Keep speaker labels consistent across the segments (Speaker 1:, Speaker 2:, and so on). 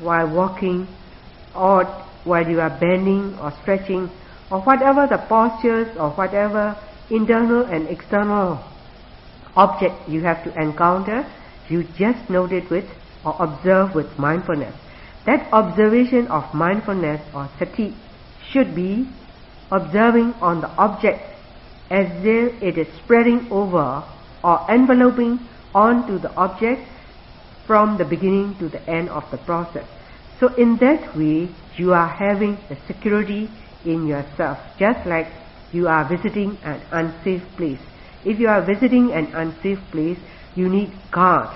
Speaker 1: while walking or while you are bending or stretching or whatever the postures or whatever internal and external object you have to encounter, you just note it with or observe with mindfulness. That observation of mindfulness or sati should be observing on the object as if it is spreading over or enveloping onto the object from the beginning to the end of the process. So in that way, you are having the security in yourself, just like you are visiting an unsafe place. If you are visiting an unsafe place, you need guard.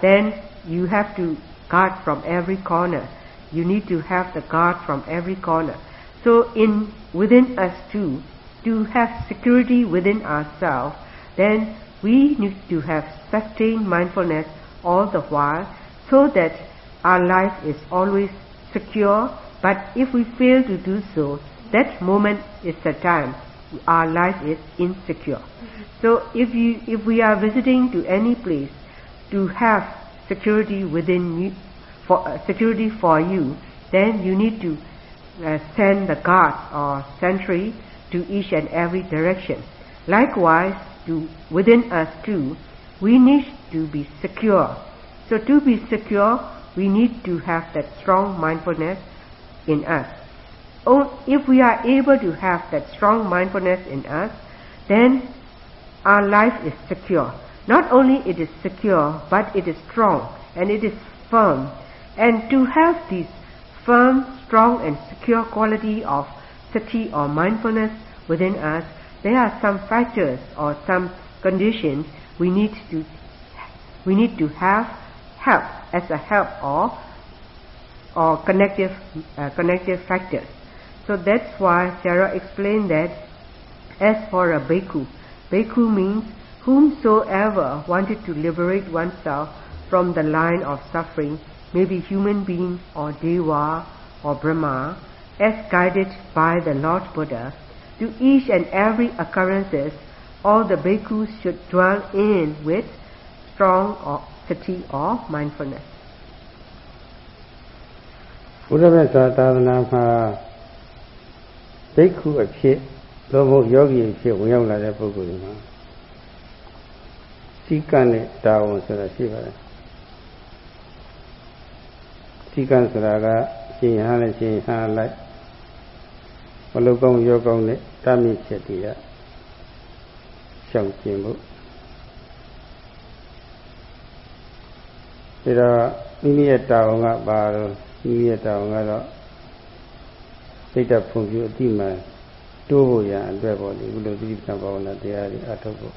Speaker 1: Then you have to guard from every corner. You need to have the guard from every corner. So in within us too, to have security within ourselves, then we need to have sustained mindfulness all the while so that our life is always secure. But if we fail to do so, that moment is the time our life is insecure. So if you if we are visiting to any place to have security within you, for uh, security for you, then you need to uh, send the guard or sentry to each and every direction. Likewise, to within us too, we need to be secure. So to be secure, we need to have that strong mindfulness in us. Oh, if we are able to have that strong mindfulness in us, then our life is secure. Not only it is secure, but it is strong and it is firm. And to have this firm, strong and secure quality of sati or mindfulness within us, there are some factors or some conditions we need to we need to have help as a help or or connective uh, connective factors. So that's why Sarah explained that as for a bhikkhu, bhikkhu means whomsoever wanted to liberate oneself from the line of suffering, maybe human being or deva or Brahma, as guided by the Lord Buddha, to each and every occurrences, all the bhikkhus should dwell in with strong or sati or mindfulness.
Speaker 2: ဘုရားမြတ်စွာသာသနာမှာဘိက္ခုအဖြစ်သို့မဟုတ်ယောဂီအဖြစ်ဝင်ရောက်လာတဲ့ပုဂ္ဂိုလ်တွေမှာစီကံနဲ့တာဝန်ဆိုတာရှိပါတယ်စီကံဆိုတာကရှင်ဟန်နဲ့ရှင်ဟန်လိုက်မလုကောင်းရောကောင်းနဲ့တမိချက်တည်းရ ရှောင်ကျင်ဖို့ဒါတော့မိမိရဲ့တာဝန်ကပါတော့မိမိရဲ့တာဝန်ကတော့စိတ်ဓာတ်ဖွံ့ဖြိုးအတိမှန်တိုးဖို့ရန်အတွက်ပေါ့ဒီဘုလိုသတိပ္ပံဘာဝနာတရားတွေအထုတ်ဖို့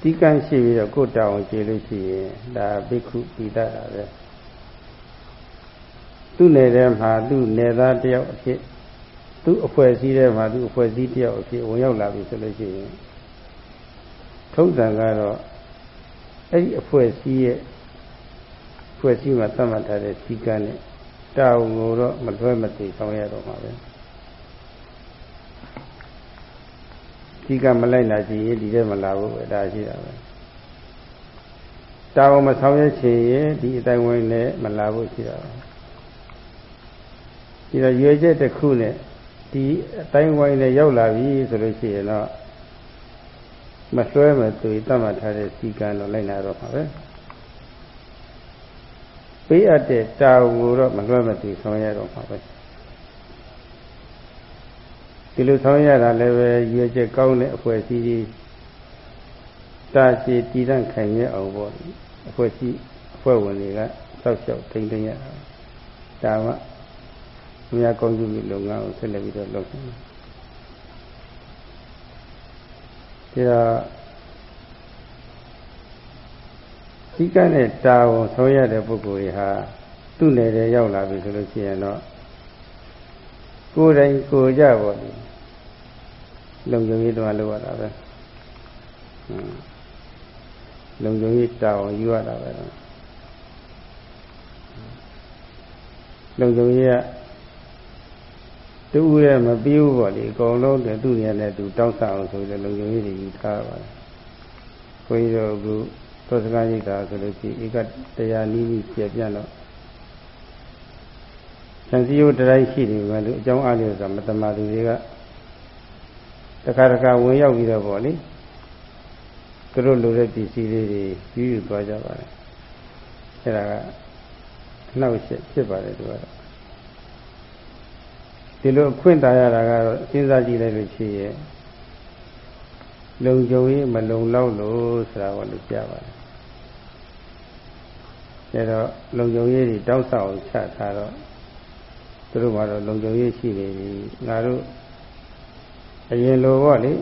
Speaker 2: ဒီကံရှိပြီးတော့ကိုယ်တောင်းကြည့်လို့ရှိရင်ဒါဘိက္ခုပိဒတာပဲသူ့နယ်ထဲမှာသူ့နယ်သားတယောက်အဖြစ် သူ့အဖွဲ့အစည်းထဲမှာသူ့အဖွဲ့အစည်းတယောက်အဖြစ်ဝင်ရောက်လာပြီဆိုလို့ရှိရင်ထုံးစံကတော့အဲ့ဒီအဖွဲ့အစည်းရဲ့အဖွဲ့အစည်းမှာသတ်မှတ်ထားတဲ့စီကံနဲ့တာဝန်ကိုတော့မလွဲမသွေဆောင်ရတော့မှာပဲဒီကမလိုက်လာကြည့်ရင်ဒီထဲမလာဘူးပဲဒါရှိတာပဲတာဝန်မဆောင်ရချင်ရင်ဒီအတိုင်းဝင်နဲ့မလာဘူးရှိတာပဲဒီတော့ရွေချက်တစ်ခုနဲ့ ဒီအတိုင်းဝိုင်းနဲ့ရောက်လာပြီဆိုလို့ရှိရင်တော့မလွှဲမသွေတတ်မှတ်ထားတဲ့စီကံတော့လိုက်လာတော့မှာပဲပေးအပ်တဲ့တာဝန်ကိုတော့မလွှဲမသွေဆောင်ရတော့မှာပဲဒီလိုဆောင်ရတာလည်းပဲရွေချက်ကောင်းတဲ့အဖွဲ့အစည်းကြီးတာရှိတည်တံ့ခိုင်ရအောင်ပေါ့အဖွဲ့အစည်းအဖွဲ့ဝင်တွေကစောက်ရှောက်ထိန်းသိမ်းရတာဒါမှ မြတ်ကောင်းကျိုးလုပ်ငန်းကိုဆက်လက်ပြီးတော့လုပ်နေတယ်ဒါဒီကနဲ့တာဝန်ဆုံးရတဲ့ပုဂ္ဂိုလ်တွေဟာသူ့နယ်ထဲရောက်လာပြီဆိုလို့ရှိရင်တော့ကိုယ်တိုင်ကိုယ်ကြပါလိမ့်လုံခြုံရေးတော့လုပ်ရတာပဲလုံခြုံရေးတာဝန်ယူရတာပဲလုံခြုံရေးက တူရဲ့မပြီးဘူးပေါ့လေအကုန်လုံးတည်းသူ့ရဲ့နဲ့သူတောင်းဆအောင်ဆိုပြီးလုံခြုံရေးတွေယူထားပါတယ်ခွေးတို့ကသောစကားရိတ်တာဆိုလို့ရှိဧကတရားနီးနီးပြပြတော့ဉာဏ်စည်းရိုးတိုင်းရှိနေမှလို့အကြောင်းအားလျော်စွာမတမာသူတွေကတခါတခါဝင်ရောက်ပြီးတော့ပေါ့လေသူတို့လိုတဲ့ပစ္စည်းလေးတွေယူယူသွားကြပါတယ်အဲ့ဒါကနှောက်ရှက်ဖြစ်ပါတယ်သူကတော့ ဒီလိုအခွင့်တာရတာကတော့စဉ်းစားကြည့်လိုက်လို့ရှိရဲ့လုံခြုံရေးမလုံလောက်လို့ဆိုတာကိုလည်းကြားပါတယ်အဲတော့လုံခြုံရေးတွေတောက်ဆောက်ချထားတော့သူတို့ကတော့လုံခြုံရေးရှိနေပြီငါတို့အရင်လိုပေါ့လေ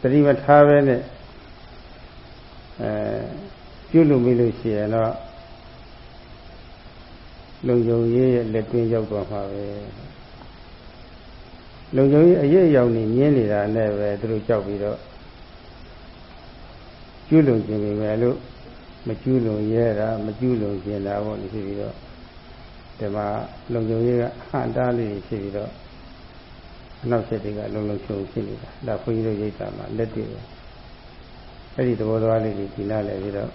Speaker 2: တတိမထားပဲနဲ့အဲပြုလို့မိလို့ရှိရင်တော့ လုံခြုံရေးရဲ့လက်တွင်းရောက်သွားမှာပဲလုံခြုံရေးအရေးအယောင်နေညင်းနေတာနဲ့ပဲသူတို့ကြောက်ပြီးတော့ကျွလုံခြင်းပဲလို့မကျွလုံရဲတာမကျွလုံခြင်းတာပေါ့ဒီဖြစ်ပြီးတော့ဒီမှာလုံခြုံရေးကဟန်တားလေးဖြစ်ပြီးတော့အနောက်ဆက်တွေကလုံလုံချုံဖြစ်နေတာဒါဘုန်းကြီးတို့ရိတ်တာမှာလက်တွေ့ပဲအဲ့ဒီသဘောသွားလေးကြီးဒီနားလဲပြီးတော့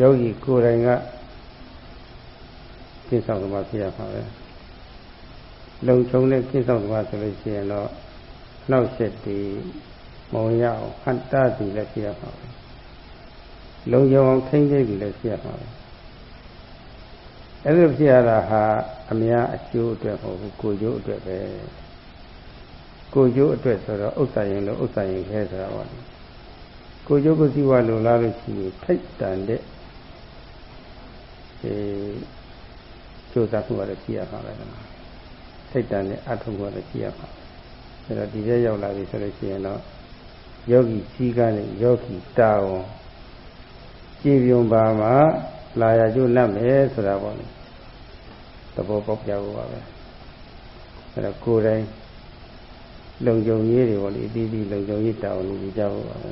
Speaker 2: ယောဂီကိုယ်တိုင်က ကျင့်ဆောင်သမားဖြစ်ရမှာပဲလုံချုံတဲ့ကျင့်ဆောင်သမားဆိုလို့ရှိရင်တော့နောက်ဆက်တွေမုံရအောင်ဟန်တားသူလည်းဖြစ်ရမှာပဲလုံချုံအောင်ထိမ့်သိပြီလည်းဖြစ်ရမှာပဲအဲ့လိုဖြစ်ရတာဟာအများအကျိုးအတွက်မဟုတ်ဘူးကိုကျိုးအတွက်ပဲကိုကျိုးအတွက်ဆိုတော့ဥစ္စာရင်လို့ဥစ္စာရင်ခဲဆိုတာပါကိုကျိုးကိုစီဝါလိုလားလို့ရှိရင်ထိတ်တန်တဲ့အဲ ကြိုးစားမှုရတယ်ရှိရပါပဲထိတ်တန်တဲ့အထုံးရတယ်ရှိရပါအဲတော့ဒီထဲရောက်လာပြီဆိုလို့ရှိရင်တော့ယောဂီကြီးကလည်းယောဂီတာဝန်ကြည်ပြုံပါမှာလာရကျိုးလက်မယ်ဆိုတာပေါ့လေသဘောပေါက်ကြဖို့ပါပဲအဲတော့ကိုယ်တိုင်လုံခြုံရေးတွေပေါ့လေအပြီးပြီးလုံခြုံရေးတာဝန်ယူကြဖို့ပါပဲ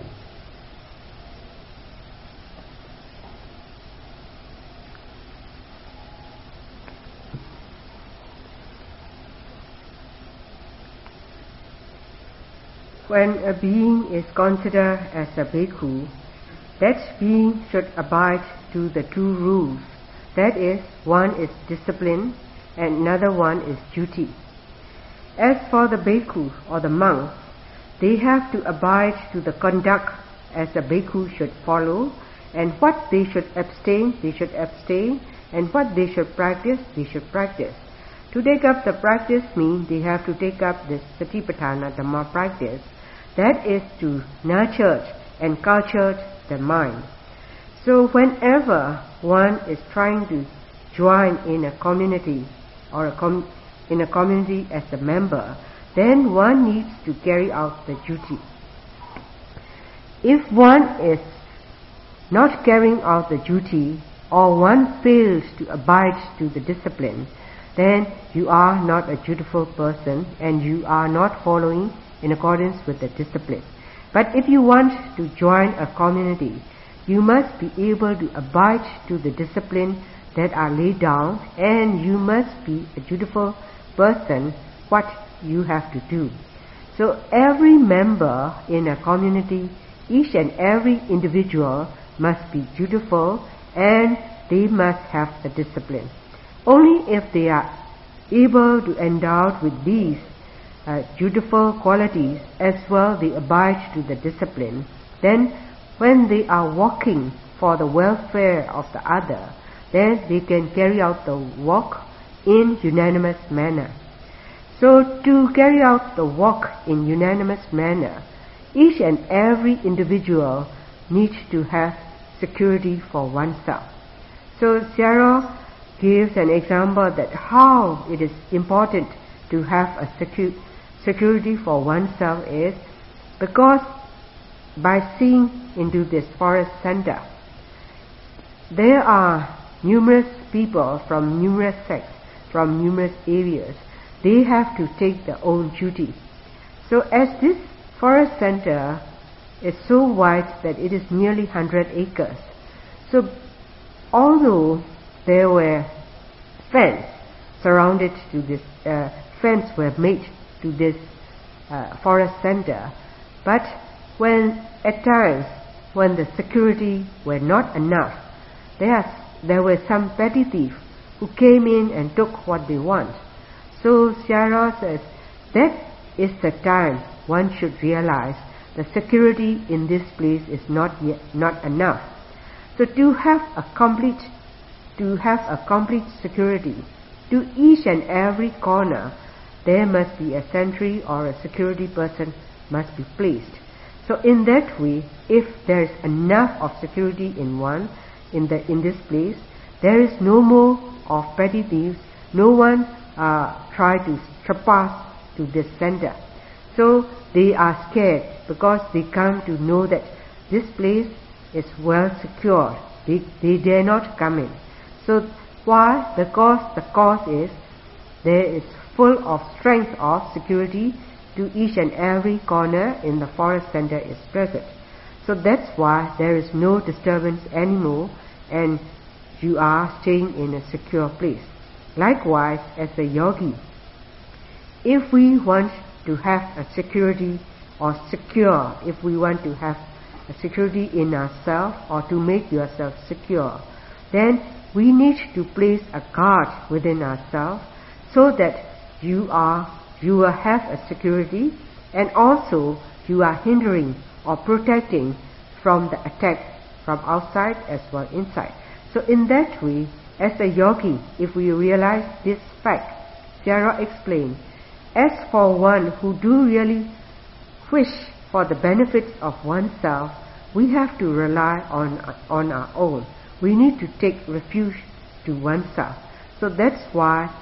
Speaker 1: When a being is considered as a bhikkhu, that being should abide to the two rules. That is, one is discipline and another one is duty. As for the bhikkhu or the monks, they have to abide to the conduct as a bhikkhu should follow, and what they should abstain, they should abstain, and what they should practice, they should practice. To take up the practice means they have to take up this Satipatthana Dhamma practice, that is to nurture and culture the mind. So whenever one is trying to join in a community or a com- in a community as a member, then one needs to carry out the duty. If one is not carrying out the duty or one fails to abide to the discipline, then you are not a dutiful person and you are not following in accordance with the discipline. But if you want to join a community, you must be able to abide to the discipline that are laid down and you must be a dutiful person what you have to do. So every member in a community, each and every individual must be dutiful and they must have the discipline. Only if they are able to endow with these uh, dutiful qualities as well they abide to the discipline, then when they are working for the welfare of the other, then they can carry out the work in unanimous manner. So to carry out the work in unanimous manner, each and every individual needs to have security for oneself. So Sarah gives an example that how it is important to have a secu- security for oneself is because by seeing into this forest center, there are numerous people from numerous sects, from numerous areas. They have to take their own duty. So as this forest center is so wide that it is nearly 100 acres. So although there were fence surrounded to this, uh, fence were made to this uh, forest center, but when at times when the security were not enough, there, there were some petty thieves who came in and took what they want. So Sarah says that is the time one should realize the security in this place is not yet, not enough. So to have a complete to have a complete security to each and every corner there must be a sentry or a security person must be placed. So in that way, if there is enough of security in one, in the in this place, there is no more of petty thieves. No one uh, try to trespass to this center. So they are scared because they come to know that this place is well secured. They, they dare not come in. So why? Because the cause is there is full of strength of security to each and every corner in the forest center is present. So that's why there is no disturbance anymore and you are staying in a secure place. Likewise, as a yogi, if we want to have a security or secure, if we want to have a security in ourselves or to make yourself secure, then we need to place a guard within ourselves so that you are you will have a security and also you are hindering or protecting from the attack from outside as well inside. So in that way, as a yogi, if we realize this fact, Sarah explained, as for one who do really wish for the benefits of oneself, we have to rely on, on our own. We need to take refuge to oneself. So that's why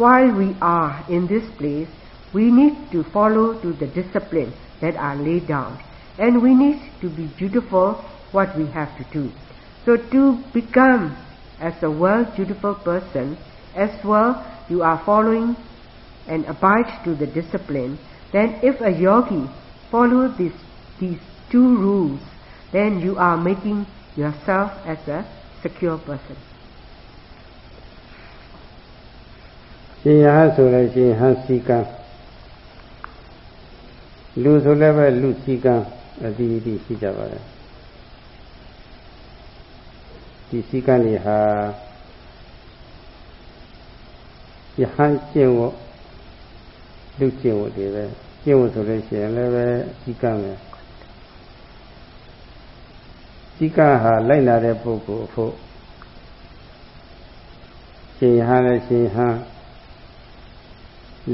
Speaker 1: while we are in this place, we need to follow to the disciplines that are laid down. And we need to be dutiful what we have to do. So to become as a well dutiful person, as well you are following and abide to the discipline, then if a yogi follow these, these two rules, then you are making yourself as a secure person.
Speaker 2: ရှင်ရဟဆိုလည်းရှင်ဟန်စီကံလူဆိုလည်းပဲလူစီကံအတိအတိရှိကြပါတယ်ဒီစီကံတွေဟာယဟန်ကျင့်ဝတ်လူကျင့်ဝတ်တွေပဲကျင့်ဝတ်ဆိုလို့ရှိရင်လည်းပဲစီကံပဲစီကံဟာလိုက်လာတဲ့ပုဂ္ဂိုလ်အဖို့ရှင်ဟန်လည်းရှင်ဟန်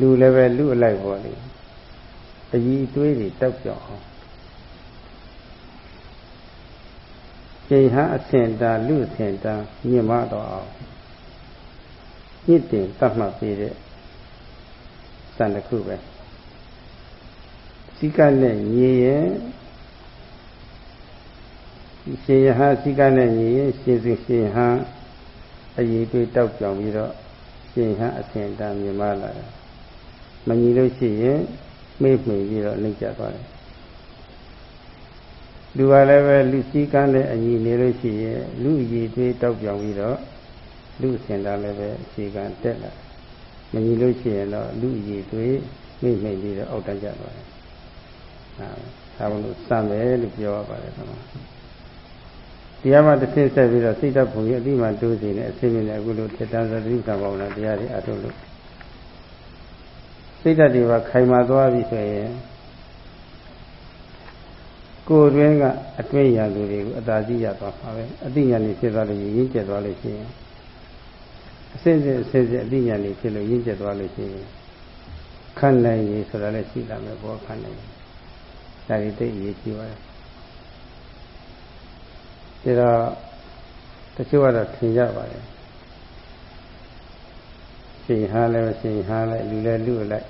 Speaker 2: လူလည်းပဲလူအလိုက်ပေါ်လေအကြီးအတွေးတွေတောက်ပြောင်းအောင်ချိန်ဟာအဆင့်တာလူအဆင့်တာမြင့်မတော့အောင်ညစ်တင်တတ်မှတ်ပေးတဲ့စံတစ်ခုပဲစိကနဲ့ညီရင်ရှင်ယဟစိကနဲ့ညီရင်ရှင်စုရှင်ဟံအရေးတွေတောက်ပြောင်ပြီးတော့ရှင်ဟံအဆင့်တာမြင်မလာတယ် မညီလို့ရှိရင်မေ့မှီပြီးတော့နှိမ့်ကြသွားတယ်လူကလည်းပဲလူစည်းကမ်းတဲ့အညီနေလို့ရှိရင်လူအည်တွေးတောက်ပြောင်ပြီးတော့လူစင်တာလည်းပဲအခြေခံတက်လာမညီလို့ရှိရင်တော့လူအည်တွေးမိမ့်မိတ်ပြီးတော့အောက်တန်းကြသွားတယ်ဟာဒါဘလို့စမ်းမယ်လို့ပြောရပါတယ်ကွာတရားမှတစ်ဆင့်ဆက်ပြီးတော့စိတ်ဓာတ်ဘုံကြီးအတိမှတိုးစီနေအစိမ့်နဲ့အခုလိုထက်တန်းသတိကံပေါင်းတာတရားတွေအထုတ်လို့ စိတ်ဓာတ်တွေပါခိုင်မာသွားပြီဆိုရင်ကိုယ်တွင်းကအတွင်းရသူတွေကိုအသာကြီးရသွားမှာပဲအတိညာဏ်ဖြစ်သွားလို့ရင်းကျက်သွားလို့ရှိရင်အစစ်စစ်အစစ်စစ်အတိညာဏ်ဖြစ်လို့ရင်းကျက်သွားလို့ရှိရင်ခန့်နိုင်ရဆိုတာလည်းရှိလာမယ်ဘောခန့်နိုင်ဒါတွေသိအရေးကြီးပါတယ်ဒါတော့တချို့ကတော့ထင်ကြပါတယ်ရှင်ဟာလည်းရှင်ဟာလည်းလူလည်းလူလိုက်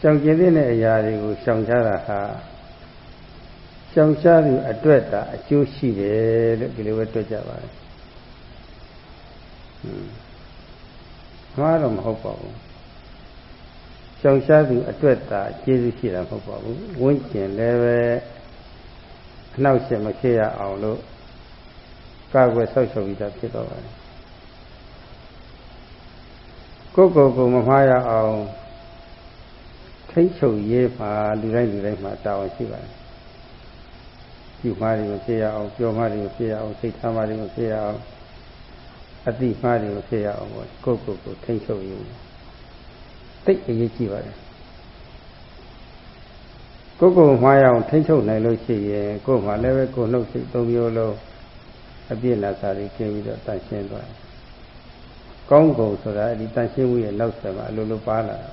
Speaker 2: ရှောင်ကျင်တဲ့အရာတွေကိုရှောင်ချတာဟာရှောင်ရှားသူအတွက်တာအကျိုးရှိတယ်လို့ဒီလိုပဲတွေ့ကြပါတယ်။မှားတော့မဟုတ်ပါဘူး။ရှောင်ရှားသူအတွက်တာကျေးဇူးရှိတာမဟုတ်ပါဘူး။ဝန်းကျင်လည်းပဲအနောက်ရှက်မဖြစ်ရအောင်လို့ကာကွယ်ဆောက်ရှောက်ပြီးသားဖြစ်တော့ပါတယ်။ကိုယ်ကိုယ်ကိုမမှားရအောင် ထိတ်ချုပ်ရေးမှာလူတိုင်းလူတိုင်းမှာတာဝန်ရှိပါတယ်ပြုမှားတွေမဖြစ်ရအောင်ပြောမှားတွေမဖြစ်ရအောင်စိတ်ထားမှားတွေမဖြစ်ရအောင်အတိမှားတွေမဖြစ်ရအောင်ကိုယ့်ကိုယ်ကိုထိတ်ချုပ်ရေးတိတ်အရေးကြီးပါတယ်ကိုယ်ကိုမှားရအောင်ထိတ်ချုပ်နိုင်လို့ရှိရင်ကိုယ်မှာလည်းပဲကိုယ်နှုတ်စိတ်သုံးမျိုးလုံးအပြည့်လာစားပြီးကျင်းပြီးတော့တန်ရှင်းသွားတယ်ကောင်းကုန်ဆိုတာဒီတန်ရှင်းမှုရဲ့နောက်ဆက်မှာအလိုလိုပါလာတာ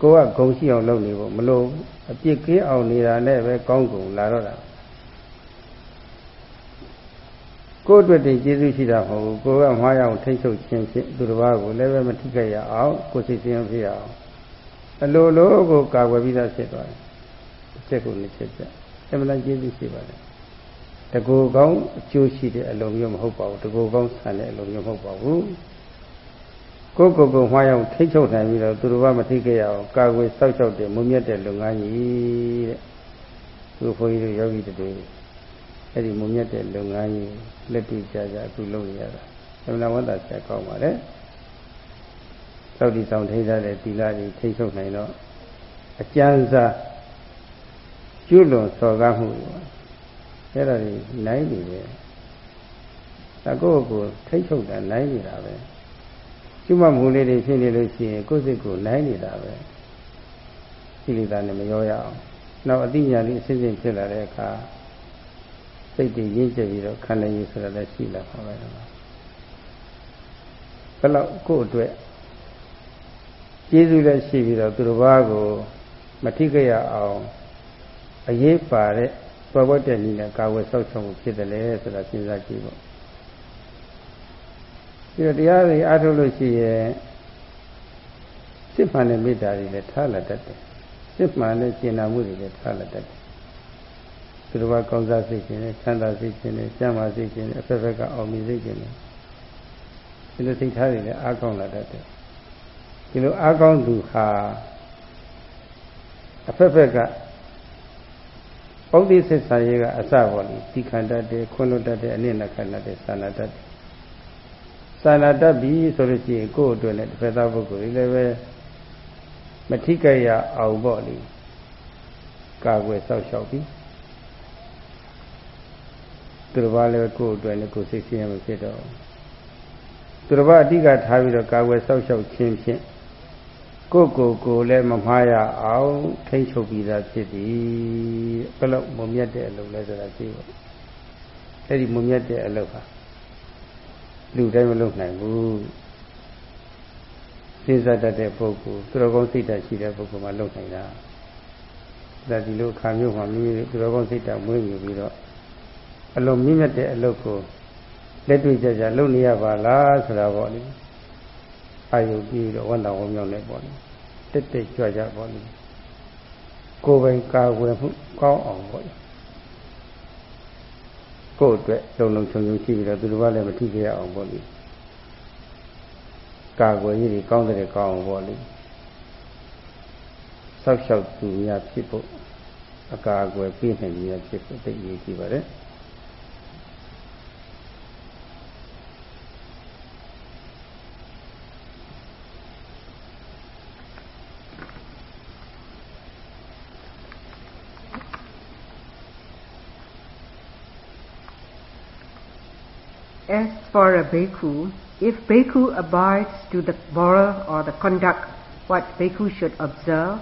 Speaker 2: ကိုကဂုံရှိအောင်လုပ်နေဖို့မလို့အပြစ်ကင်းအောင်နေတာနဲ့ပဲကောင်းကုန်လာတော့တာကိုယ့်အတွက်တည်းကျေးဇူးရှိတာမဟုတ်ဘူးကိုကမှားရအောင်ထိတ်ချုပ်ခြင်းဖြင့်သူတစ်ပါးကိုလည်းပဲမထိခိုက်ရအောင်ကိုယ်စိတ်ဆင်းရဲဖြစ်ရအောင်အလိုလိုကိုကာကွယ်ပြီးသားဖြစ်သွားတယ်အချက်ကိုနှစ်ချက်ပြအမှန်တန်ကျေးဇူးရှိပါတယ်တကူကောင်းအကျိုးရှိတဲ့အလုံးမျိုးမဟုတ်ပါဘူးတကူကောင်းဆန်တဲ့အလုံးမျိုးမဟုတ်ပါဘူး ကိုယ်ကိုယ်ကိုမှားရောက်ထိတ်ချုပ်နိုင်ပြီးတော့သူတို့ကမထိခဲ့ရအောင်ကာကွယ်စောက်ရှောက်တဲ့မုံမြတ်တဲ့လုပ်ငန်းကြီးတဲ့သူဘုန်းကြီးတို့ယောဂီတွေအဲ့ဒီမုံမြတ်တဲ့လုပ်ငန်းကြီးလက်တွေ့ကြကြအခုလုပ်နေရတာအမှန်ဝန္တာဆက်ကောင်းပါလေသောက်တီဆောင်ထိထားတဲ့သီလကြီးထိတ်ချုပ်နိုင်တော့အကျဉ်းစားကျွလွန်စော်ကားမှုတွေအဲ့ဒါတွေနိုင်နေတယ်တကောကိုထိတ်ချုပ်တာနိုင်နေတာပဲ ကျွမမှုလေးတွေဖြစ်နေလို့ရှိရင်ကိုယ်စိတ်ကိုနိုင်နေတာပဲကိလေသာနဲ့မရောရအောင်နောက်အတိညာလေးအစစ်စစ်ဖြစ်လာတဲ့အခါစိတ်တွေရင့်ကျက်ပြီးတော့ခန္ဓာကြီးဆိုတာလည်းရှိလာပါပဲတော့ဘယ်လောက်ကိုယ့်အတွက်ကျေးဇူးလည်းရှိပြီးတော့သူတစ်ပါးကိုမထိကြရအောင်အရေးပါတဲ့ပွက်ပွက်တဲ့နည်းနဲ့ကာဝယ်ဆောက်ရှောက်မှုဖြစ်တယ်လေဆိုတာစဉ်းစားကြည့်ပေါ့ ပြီးတော့တရားတွေအားထုတ်လို့ရှိရင်စစ်မှန်တဲ့မေတ္တာတွေလည်းထားလာတတ်တယ်စစ်မှန်တဲ့ကျင်နာမှုတွေလည်းထားလာတတ်တယ်သူတို့ကကောင်းစားစိတ်ခြင်းနဲ့ချမ်းသာစိတ်ခြင်းနဲ့ကျမ်းမာစိတ်ခြင်းနဲ့အဖက်ဖက်ကအောင်မြင်စိတ်ခြင်းနဲ့ဒီလိုစိတ်ထားတွေလည်းအားကောင်းလာတတ်တယ်ဒီလိုအားကောင်းသူဟာအဖက်ဖက်ကပုဒ်တိစစ်ဆာရေးကအစပေါ်လေဒီခန္ဓာတည်းခွန်းလွတ်တတ်တဲ့အနစ်နခန္ဓာတည်းသာနာတတ်တယ် သာနာတတ်ပြီဆိုလို့ရှိရင်ကိုယ့်အတွက်လည်းတစ်ဖက်သားပုဂ္ဂိုလ်ကြီးလည်းပဲမထိကြရအောင်ပေါ့လေကာကွယ်ဆောက်ရှောက်ပြီးသူတစ်ပါးလည်းကိုယ့်အတွက်လည်းကိုယ်စိတ်ဆင်းရဲမဖြစ်တော့သူတစ်ပါးအတိကထားပြီးတော့ကာကွယ်ဆောက်ရှောက်ခြင်းဖြင့်ကိုယ့်ကိုယ်ကိုလည်းမမှားရအောင်ထိန်းချုပ်ပြီးသားဖြစ်သည်ဘယ်လောက်မမြတ်တဲ့အလုပ်လဲဆိုတာသိပါအဲ့ဒီမမြတ်တဲ့အလုပ်ဟာ လူတိုင်းမလုပ်နိုင်ဘူးစဉ်းစားတတ်တဲ့ပုဂ္ဂိုလ်သူတော်ကောင်းစိတ်ဓာတ်ရှိတဲ့ပုဂ္ဂိုလ်မှလုပ်နိုင်တာဒါဒီလိုခါမျိုးမှမိမိသူတော်ကောင်းစိတ်ဓာတ်မွေးမြူပြီးတော့အလုံးမြင့်မြတ်တဲ့အလုပ်ကိုလက်တွေ့ကြကြလုပ်နေရပါလားဆိုတာပေါ့လေအာယုပြီးတော့ဝန်တော်ဝမြောက်နေပေါ့လေတက်တက်ကြွကြပေါ့လေကိုယ်ပိုင်ကာဝယ်မှုကောင်းအောင်ပေါ့လေ ကိုယ့်အတွက်လုံလုံချုံချုံရှိပြီးတော့သူတို့ကလည်းမထိကြရအောင်ပေါ့လေကာကွယ်ရေးတွေကောင်းတဲ့ကောင်းအောင်ပေါ့လေဆောက်ရှောက်သူများဖြစ်ဖို့အကာအကွယ်ပြည့်နိုင်များဖြစ်ဖို့သိရကြည့်ပါတယ်
Speaker 1: for a bhikkhu, if bhikkhu abides to the moral or the conduct what bhikkhu should observe,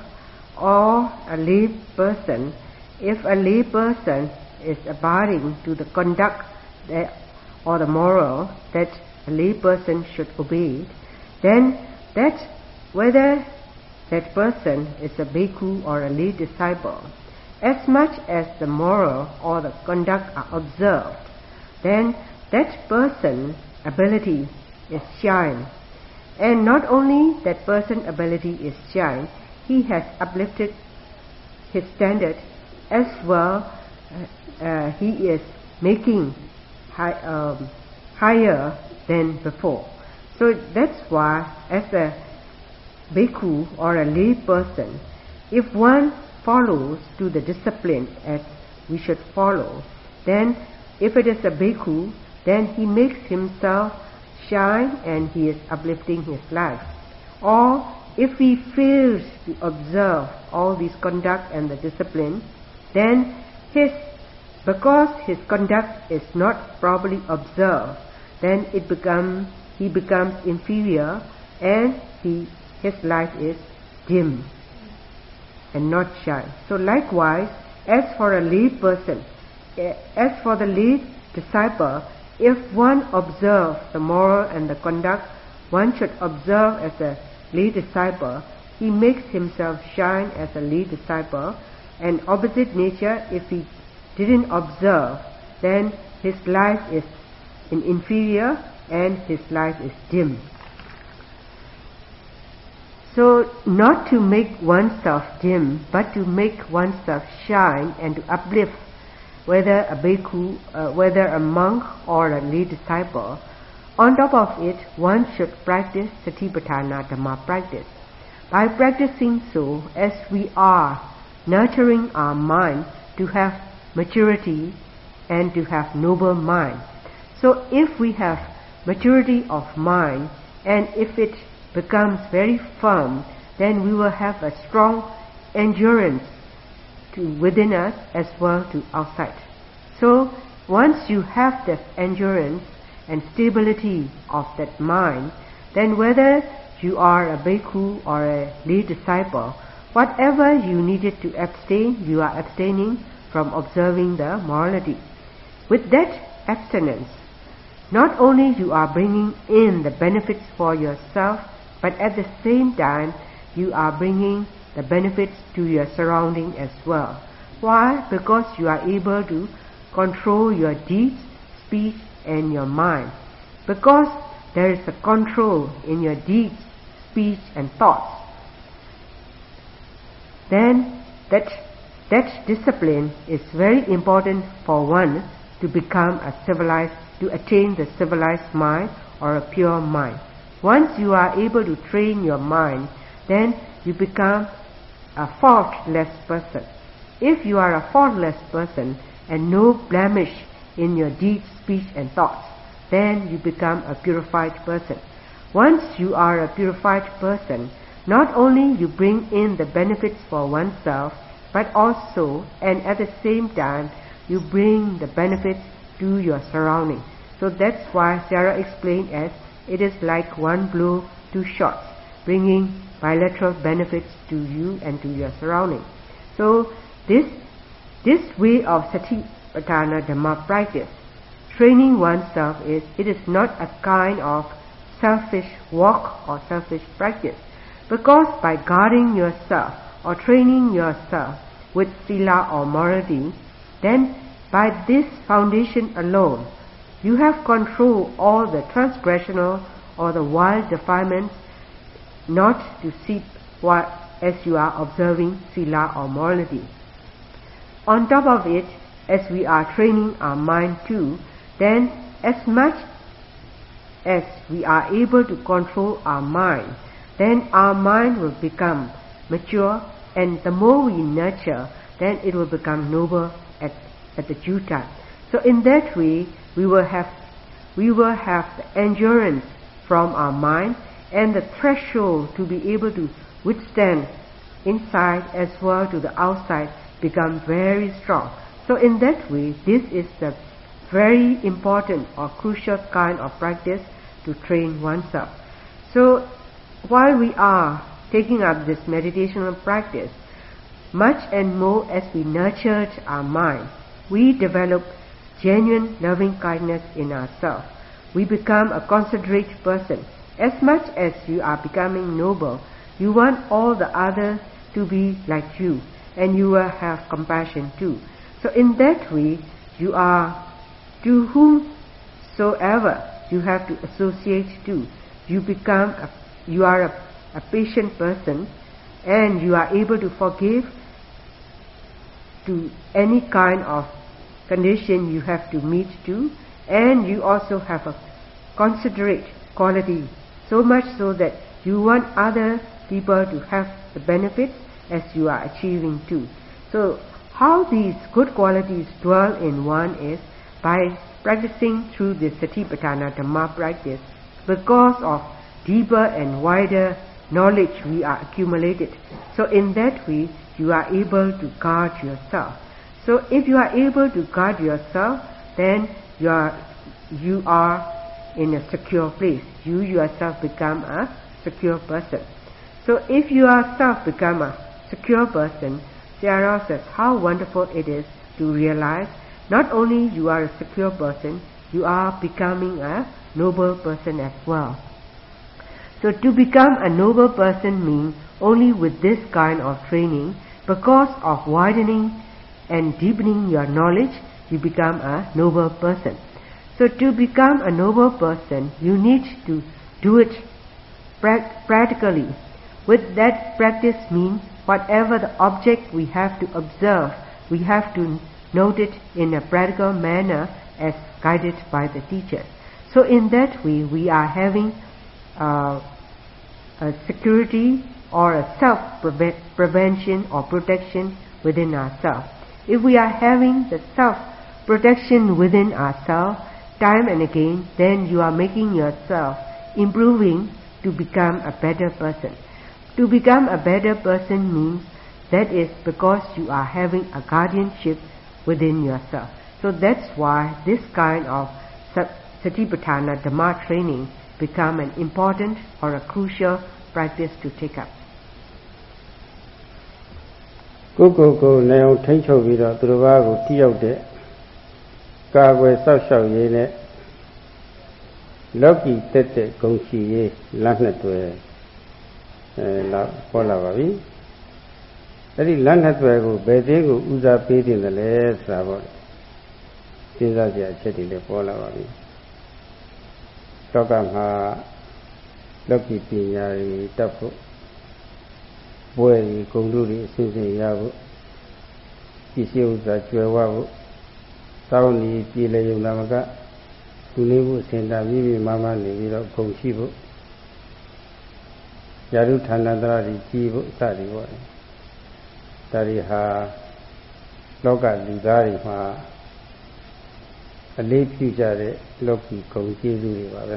Speaker 1: or a lay person, if a lay person is abiding to the conduct that, or the moral that a lay person should obey, then that whether that person is a bhikkhu or a lay disciple, as much as the moral or the conduct are observed, then that person's ability is shine. And not only that person's ability is shine, he has uplifted his standard as well. Uh, uh, he is making high, um, higher than before. So that's why, as a bhikkhu or a lay person, if one follows to the discipline as we should follow, then if it is a bhikkhu, then he makes himself shine and he is uplifting his life. Or if he fails to observe all these conduct and the discipline, then his because his conduct is not properly observed, then it become he becomes inferior and he his life is dim and not shine. So likewise, as for a lay person, eh, as for the lay disciple, if one observe the moral and the conduct one should observe as a lead disciple, he makes himself shine as a lead disciple, and opposite nature, if he didn't observe, then his life is in inferior and his life is dim. So, not to make oneself dim, but to make oneself shine and to uplift, whether a bhikkhu, uh, whether a monk or a lay disciple. On top of it, one should practice Satipatthana Dhamma practice. By practicing so, as we are nurturing our mind to have maturity and to have noble mind. So if we have maturity of mind and if it becomes very firm, then we will have a strong endurance to within us as well to outside. So once you have that endurance and stability of that mind, then whether you are a bhikkhu or a lay disciple, whatever you needed to abstain, you are abstaining from observing the morality. With that abstinence, not only you are bringing in the benefits for yourself, but at the same time you are bringing the benefits to your surrounding as well. Why? Because you are able to control your deeds, speech and your mind. Because there is a control in your deeds, speech and thoughts. Then that, that discipline is very important for one to become a civilized, to attain the civilized mind or a pure mind. Once you are able to train your mind, then you become a faultless person. If you are a faultless person and no blemish in your deeds, speech and thoughts, then you become a purified person. Once you are a purified person, not only you bring in the benefits for oneself, but also and at the same time you bring the benefits to your surrounding. So that's why Sarah explained as it is like one blow, two shots, bringing bilateral benefits to you and to your surroundings. So this, this way of Satipatthana Dhamma practice, training oneself is, it is not a kind of selfish walk or selfish practice. Because by guarding yourself or training yourself with sila or morality, then by this foundation alone, you have control all the transgressional or the wild defilements not to seep what as you are observing sila or morality. On top of it, as we are training our mind too, then as much as we are able to control our mind, then our mind will become mature and the more we nurture, then it will become noble at, at the due time. So in that way, we will have we will have the endurance from our mind and the threshold to be able to withstand inside as well to the outside become very strong. So in that way, this is the very important or crucial kind of practice to train oneself. So while we are taking up this meditational practice, much and more as we nurtured our mind, we develop genuine loving kindness in ourselves. We become a considerate person. As much as you are becoming noble, you want all the others to be like you, and you will have compassion too. So in that way, you are to whomsoever you have to associate to, you become a, you are a, a patient person, and you are able to forgive to any kind of condition you have to meet to and you also have a considerate quality so much so that you want other people to have the benefits as you are achieving too. So how these good qualities dwell in one is by practicing through the Satipatthana Dhamma practice because of deeper and wider knowledge we are accumulated. So in that way, you are able to guard yourself. So if you are able to guard yourself, then you are, you are in a secure place. You yourself become a secure person. So if you yourself become a secure person, Sayadaw says how wonderful it is to realize not only you are a secure person, you are becoming a noble person as well. So to become a noble person means only with this kind of training, because of widening and deepening your knowledge, you become a noble person. So to become a noble person, you need to do it practically. With that practice means whatever the object we have to observe, we have to note it in a practical manner as guided by the teacher. So in that way, we are having uh, a security or a self-prevention or protection within ourselves. If we are having the self-protection within ourselves, time and again, then you are making yourself improving to become a better person. To become a better person means that is because you are having a guardianship within yourself. So that's why this kind of Satipatthana Dhamma training become an important or a crucial practice to take up.
Speaker 2: ကိုကိုကိုနိုင်အောင်ထိန်းချုပ်ပြီးတော့သူတစ်ပါးကိုတိရောက်တဲ့ ကာကွယ်စောင့်ရှောက်ရေးနဲ့လောကီတက်တဲ့ဂုံချီရေးလမ်းနှစ်တွဲအဲလာပေါ်လာပါပြီအဲ့ဒီလမ်းနှစ်တွဲကိုဘယ်သေးကိုဦးစားပေးတင်တယ်လဲဆိုတာပေါ့စဉ်းစားကြအချက်တွေလည်းပေါ်လာပါပြီလောကမှာလောကီပညာတွေတတ်ဖို့ဘွဲတွေဂုံတို့တွေအစဉ်စဉ်ရဖို့ပစ္စည်းဥစ္စာကျွယ်ဝဖို့ စောင်းနေပြည်လေယုံနာမကလူနေဖို့စင်တာပြီးပြီးမမနေပြီးတော့ဂုံရှိဖို့ယာရုဌာနတရကြီးကြီးဖို့စသည်ပေါ့ဒါတွေဟာလောကလူသားတွေမှာအလေးပြုကြတဲ့လောကီဂုံကျေးဇူးတွေပါပဲ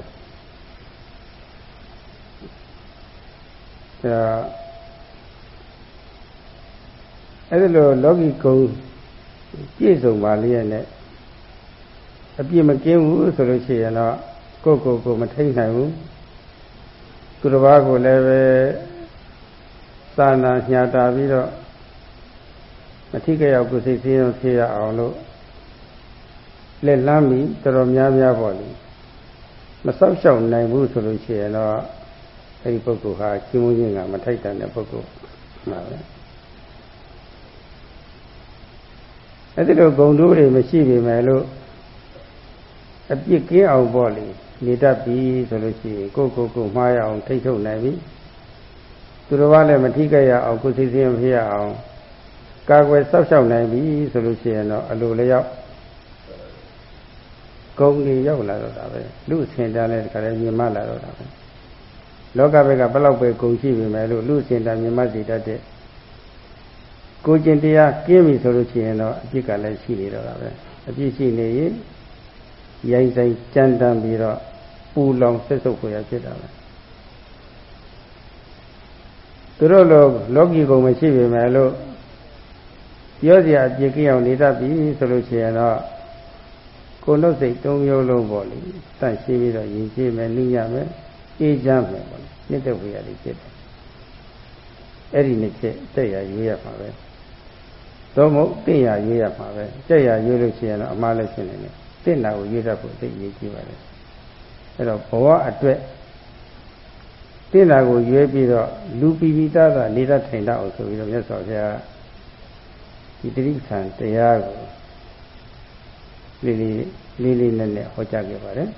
Speaker 2: အဲအဲ့ဒီလိုလောကီဂုံပြည့်စုံပါလျက်နဲ့ အပြည့်မကင်းဘူးဆိုလို့ရှိရင်တော့ကိုယ့်ကိုယ်ကိုမထိန်နိုင်ဘူးသူတစ်ပါးကိုလည်းပဲသာနာညာတာပြီးတော့မထိကြရောက်ကိုစိတ်ဆင်းရဲဖြစ်ရအောင်လို့လက်လမ်းပြီးတော်တော်များများပေါ့လေမဆောက်ရှောက်နိုင်ဘူးဆိုလို့ရှိရင်တော့အဲ့ဒီပုဂ္ဂိုလ်ဟာချင်းမွင်းခြင်းကမထိုက်တန်တဲ့ပုဂ္ဂိုလ်မှာပဲအဲ့ဒီလိုဂုံတိုးတွေမရှိပေမဲ့လို့ အပြစ်ကင်းအောင်ပေါ့လေနေတတ်ပြီဆိုလို့ရှိရင်ကိုယ့်ကိုယ်ကိုမှားရအောင်ထိတ်ထုတ်နိုင်ပြီသူတော်ဘာလည်းမထိခိုက်ရအောင်ကိုယ်စိတ်ဆင်းမဖြစ်ရအောင်ကာကွယ်စောင့်ရှောက်နိုင်ပြီဆိုလို့ရှိရင်တော့အလိုလျောက်ဂုံတွေရောက်လာတော့တာပဲလူအစင်တန်းလည်းတခါလည်းမြင်မလာတော့တာပဲလောကဘက်ကဘလောက်ပဲဂုံရှိပြီမဲ့လို့လူအစင်တန်းမြင်မစေတတ်တဲ့ကိုကျင်တရားကင်းပြီဆိုလို့ရှိရင်တော့အပြစ်ကလည်းရှိနေတော့တာပဲအပြစ်ရှိနေရင် ရိုင်းဆိုင်ကြမ်းတမ်းပြီးတော့ပူလောင်ဆက်ဆုပ်ခွေရဖြစ်တာပဲသူတို့လိုလောကီကုံမရှိပေမဲ့လို့ပြောစရာအပြစ်ကင်းအောင်နေတတ်ပြီဆိုလို့ရှိရင်တော့ကိုယ်နှုတ်စိတ်သုံးမျိုးလုံးပေါ့လေတန့်ရှင်းပြီးတော့ယဉ်ကျေးမယ်နှိညမယ်အေးချမ်းမယ်ပေါ့လေနှစ်သက်ဝေရလေးဖြစ်တယ်အဲ့ဒီနှစ်ချက်တက်ရရွေးရမှာပဲသို့မဟုတ်တင့်ရရွေးရမှာပဲကြက်ရရွေးလို့ရှိရင်တော့အမှားလည်းဖြစ်နေတယ်တ င့်တာကိုရွေးတတ်ဖို့သိရေးကြည့်ပါလေအဲ့တော့ဘဝအတွက်တင့်တာကိုရွေးပြီးတော့လူပီပီသားသာနေတတ်ထိုင်တတ်အောင်ဆိုပြီးတော့မြတ်စွာဘုရားဒီတိရိစ္ဆာန်တရားကိုလေးလေးလေးလေးနဲ့နဲ့ဟောကြားခဲ့ပါတယ်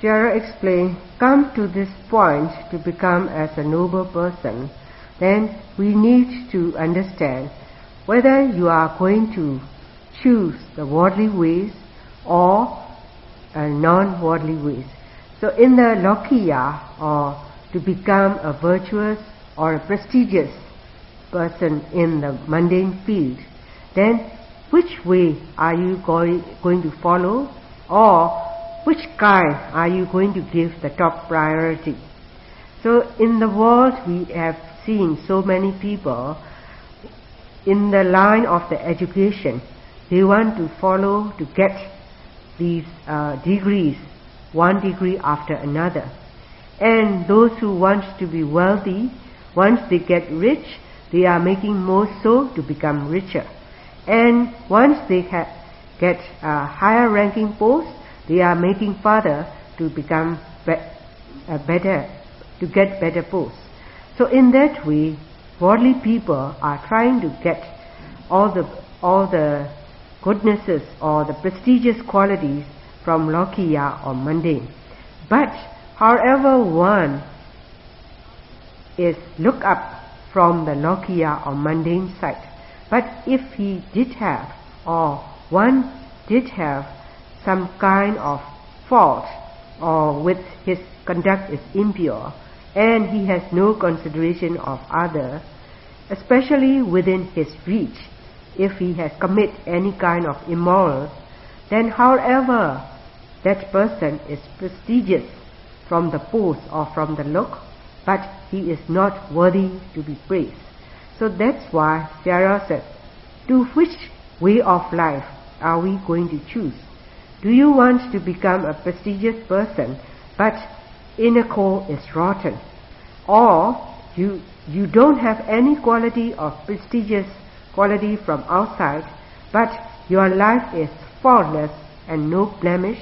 Speaker 1: Sierra explained, come to this point to become as a noble person, then we need to understand whether you are going to choose the worldly ways or non-worldly ways. So in the Lokiya or to become a virtuous or a prestigious person in the mundane field, then which way are you going, going to follow or which kind are you going to give the top priority? So in the world we have seen so many people in the line of the education, they want to follow to get these uh, degrees, one degree after another. And those who want to be wealthy, once they get rich, they are making more so to become richer. And once they get a higher ranking post, they are making further to become be better, to get better posts. So in that way, worldly people are trying to get all the all the goodnesses or the prestigious qualities from Lokiya or mundane. But however one is look up from the Lokiya or mundane side, but if he did have or one did have some kind of fault or with his conduct is impure and he has no consideration of other, especially within his reach, if he has commit any kind of immoral, then however that person is prestigious from the pose or from the look, but he is not worthy to be praised. So that's why Sarah said, to which way of life are we going to choose? Do you want to become a prestigious person, but inner core is rotten? Or you, you don't have any quality of prestigious quality from outside, but your life is faultless and no blemish,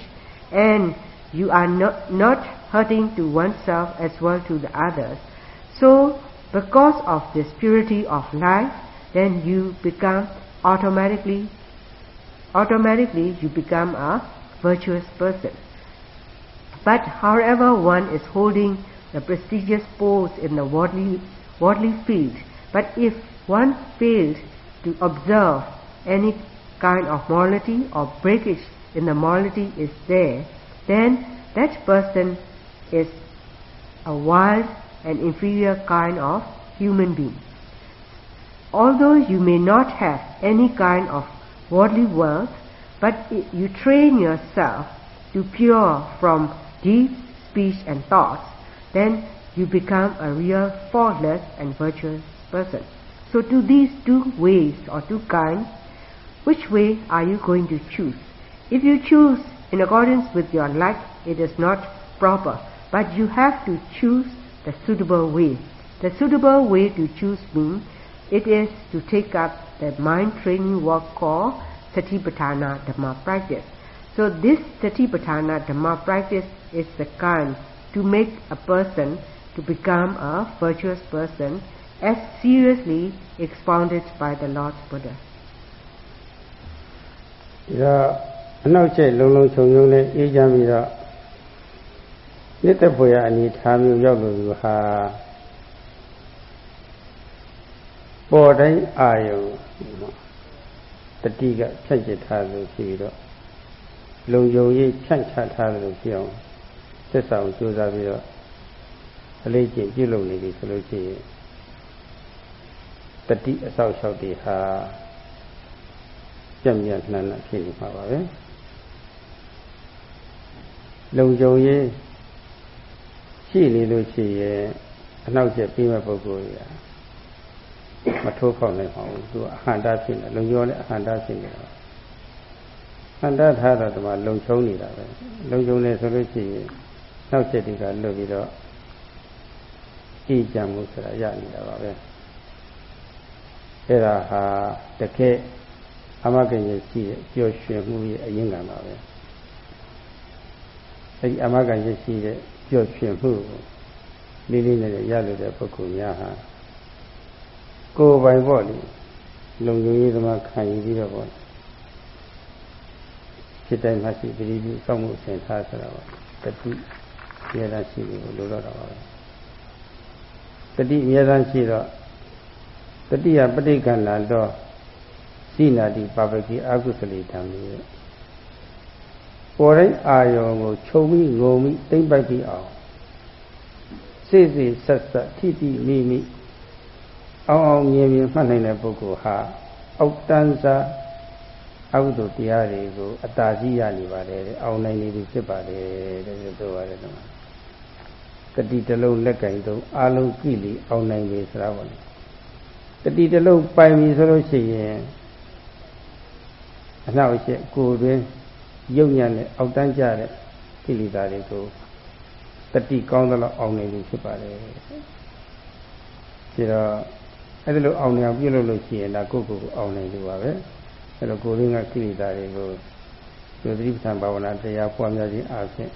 Speaker 1: and you are not, not hurting to oneself as well to the others. So, because of this purity of life, then you become automatically, automatically you become a virtuous person. But however one is holding the prestigious post in the worldly, worldly field, but if one fails to observe any kind of morality or breakage in the morality is there, then that person is a wild and inferior kind of human being. Although you may not have any kind of worldly wealth, but you train yourself to pure from deep speech and thoughts, then you become a real faultless and virtuous person. So to these two ways or two kinds, which way are you going to choose? If you choose in accordance with your life, it is not proper, but you have to choose the suitable way. The suitable way to choose means it is to take up the mind training work called Satipatthana Dhamma practice. So this Satipatthana Dhamma practice is the kind to make a person to become a virtuous person as seriously expounded by the Lord Buddha.
Speaker 2: ဒီတော့အနောက်ကျလုံလုံခြုံခြုံနဲ့အေးချမ်းပြီးတော့မြစ်သက်ဖွယ်ရအနေထားမျိုးရောက်လို့သူဟာပေါ်တိုင်းအာယုံ တတိကဖြတ်ကျက်ထားလို့ရှိပြီးတော့လုံခြုံရေးဖြန့်ချထားလို့ဖြစ်အောင်သက်ဆောင်ကြိုးစားပြီးတော့အလေးကျင့်ပြုလုပ်နေပြီဆိုလို့ရှိရင်တတိအဆောက်အအုံတွေဟာပြည့်မြတ်နှံ့နှံ့ဖြစ်နေမှာပါပဲလုံခြုံရေးရှိနေလို့ရှိရင်အနောက်ကျပြီးမဲ့ပုဂ္ဂိုလ်ကြီး မထိုးဖောက်နိုင်ပါဘူးသူအဟန္တာဖြစ်နေလုံခြုံနဲ့အဟန္တာဖြစ်နေတာဟန္တာထားတော့ဒီမှာလုံချုံနေတာပဲလုံချုံနေဆိုလို့ရှိရင်နောက်ချက်တွေကလွတ်ပြီးတော့ဤကြံမှုဆိုတာရနေတာပါပဲအဲ့ဒါဟာတကယ်အမဂ္ဂင်ရဲ့ရှိတဲ့ပျော်ရွှင်မှုရဲ့အရင်ကံပါပဲအဲ့ဒီအမဂ္ဂင်ရဲ့ရှိတဲ့ပျော်ရွှင်မှုကိုလေးလေးနဲ့ရလို့တဲ့ပုဂ္ဂိုလ်များဟာ ကိုယ်ပိုင်ပေါ့လေလုံခြုံရေးသမားခံယူပြီးတော့ပေါ့ဖြစ်တိုင်းမှရှိတတိပြုစောင့်မှုဆင်ထားဆိုတာပါတတိရတာရှိလို့လိုတော့တာပါပဲတတိအများဆုံးရှိတော့တတိယပဋိက္ခဏတော့စိနာတိပါပတိအကုသလိဓမ္မေပေါ်တိုင်းအာယုံကိုခြုံပြီးငုံပြီးသိမ့်ပိုက်ပြီးအောင်စိတ်စိတ်ဆက်ဆက်ထိတိမိမိ အောင်အောင်မြင်မြင်မှတ်နိုင်တဲ့ပုဂ္ဂိုလ်ဟာအောက်တန်းစားအကုသိုလ်တရားတွေကိုအတားကြီးရနေပါတယ်အောင်နိုင်နေပြီဖြစ်ပါတယ်တဲ့ဆိုပါတယ်တော့တတိတလုံးလက်ကင်သုံးအာလုံးကိလီအောင်နိုင်ပြီဆိုတာပေါ့လေတတိတလုံးပိုင်ပြီဆိုလို့ရှိရင်အနောက်ရှိကိုယ်တွင်ရုပ်ညံ့တဲ့အောက်တန်းကြတဲ့ကိလေသာတွေကိုတတိကောင်းသလောက်အောင်နိုင်ပြီဖြစ်ပါတယ်ဒါတော့ အဲ့ဒါလိုအောင်နေအောင်ပြုလုပ်လို့ရှိရင်ဒါကိုယ့်ကိုယ်ကိုအောင်နိုင်လို့ပါပဲအဲ့တော့ကိုယ်ရင်းကကိလေသာတွေကိုဒီသတိပဋ္ဌာန်ဘာဝနာတရားပွားများခြင်းအားဖြင့်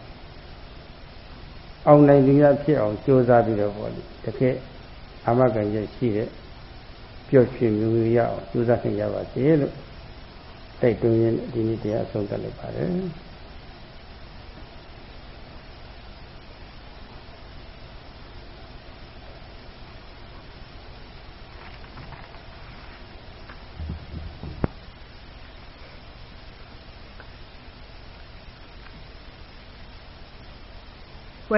Speaker 2: အောင်နိုင်ခြင်းဖြစ်အောင်ကြိုးစားပြီးတော့ပေါ့လေတကယ်အာမခံချက်ရှိတဲ့ပျော့ရွှင်မျိုးမျိုးရအောင်ကြိုးစားခင်ရပါစေလို့တိုက်တွန်းရင်းဒီနေ့တရားဆုံးသတ်လိုက်ပါတယ်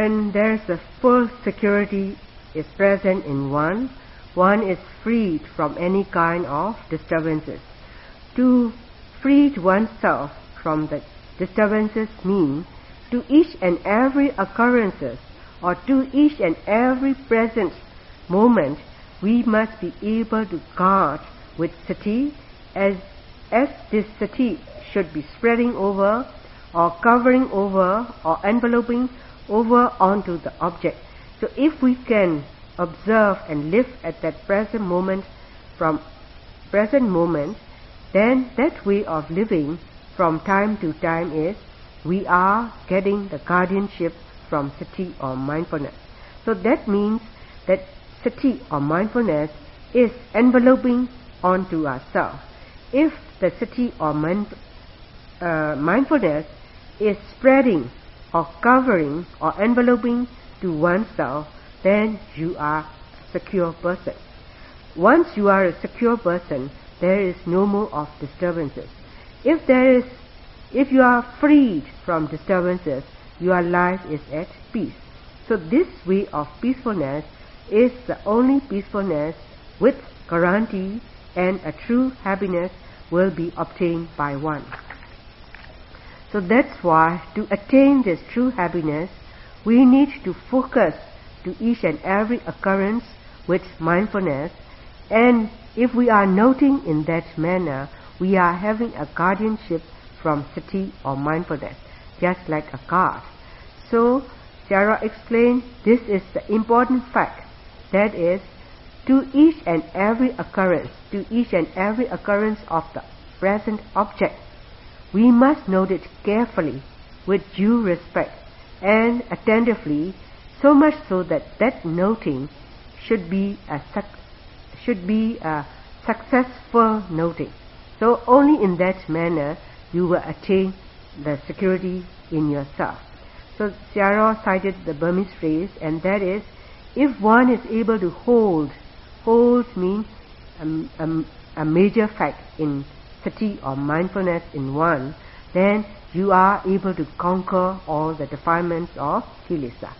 Speaker 1: when there's a full security is present in one, one is freed from any kind of disturbances. To free oneself from the disturbances means to each and every occurrences or to each and every present moment we must be able to guard with sati as, as this sati should be spreading over or covering over or enveloping over onto the object. So if we can observe and live at that present moment from present moment, then that way of living from time to time is we are getting the guardianship from sati or mindfulness. So that means that sati or mindfulness is enveloping onto ourselves. If the sati or mind, uh, mindfulness is spreading or covering or enveloping to oneself, then you are a secure person. Once you are a secure person, there is no more of disturbances. If there is, if you are freed from disturbances, your life is at peace. So this way of peacefulness is the only peacefulness with guarantee and a true happiness will be obtained by one. So that's why to attain this true happiness, we need to focus to each and every occurrence with mindfulness and if we are noting in that manner, we are having a guardianship from sati or mindfulness, just like a guard. So, Sarah explained this is the important fact, that is, to each and every occurrence, to each and every occurrence of the present object, we must note it carefully, with due respect, and attentively, so much so that that noting should be a should be a successful noting. So only in that manner you will attain the security in yourself. So Sarah cited the Burmese phrase and that is, if one is able to hold, hold means a, a, a major fact in sati or mindfulness in one, then you are able to conquer all the defilements of kilesa.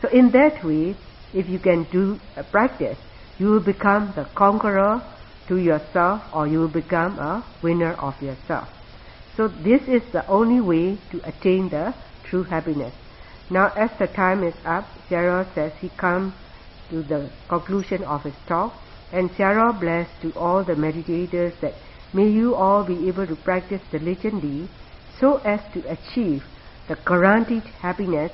Speaker 1: So in that way, if you can do a practice, you will become the conqueror to yourself or you will become a winner of yourself. So this is the only way to attain the true happiness. Now as the time is up, Sarah says he comes to the conclusion of his talk and Sarah blessed to all the meditators that May you all be able to practice diligently so as to achieve the guaranteed happiness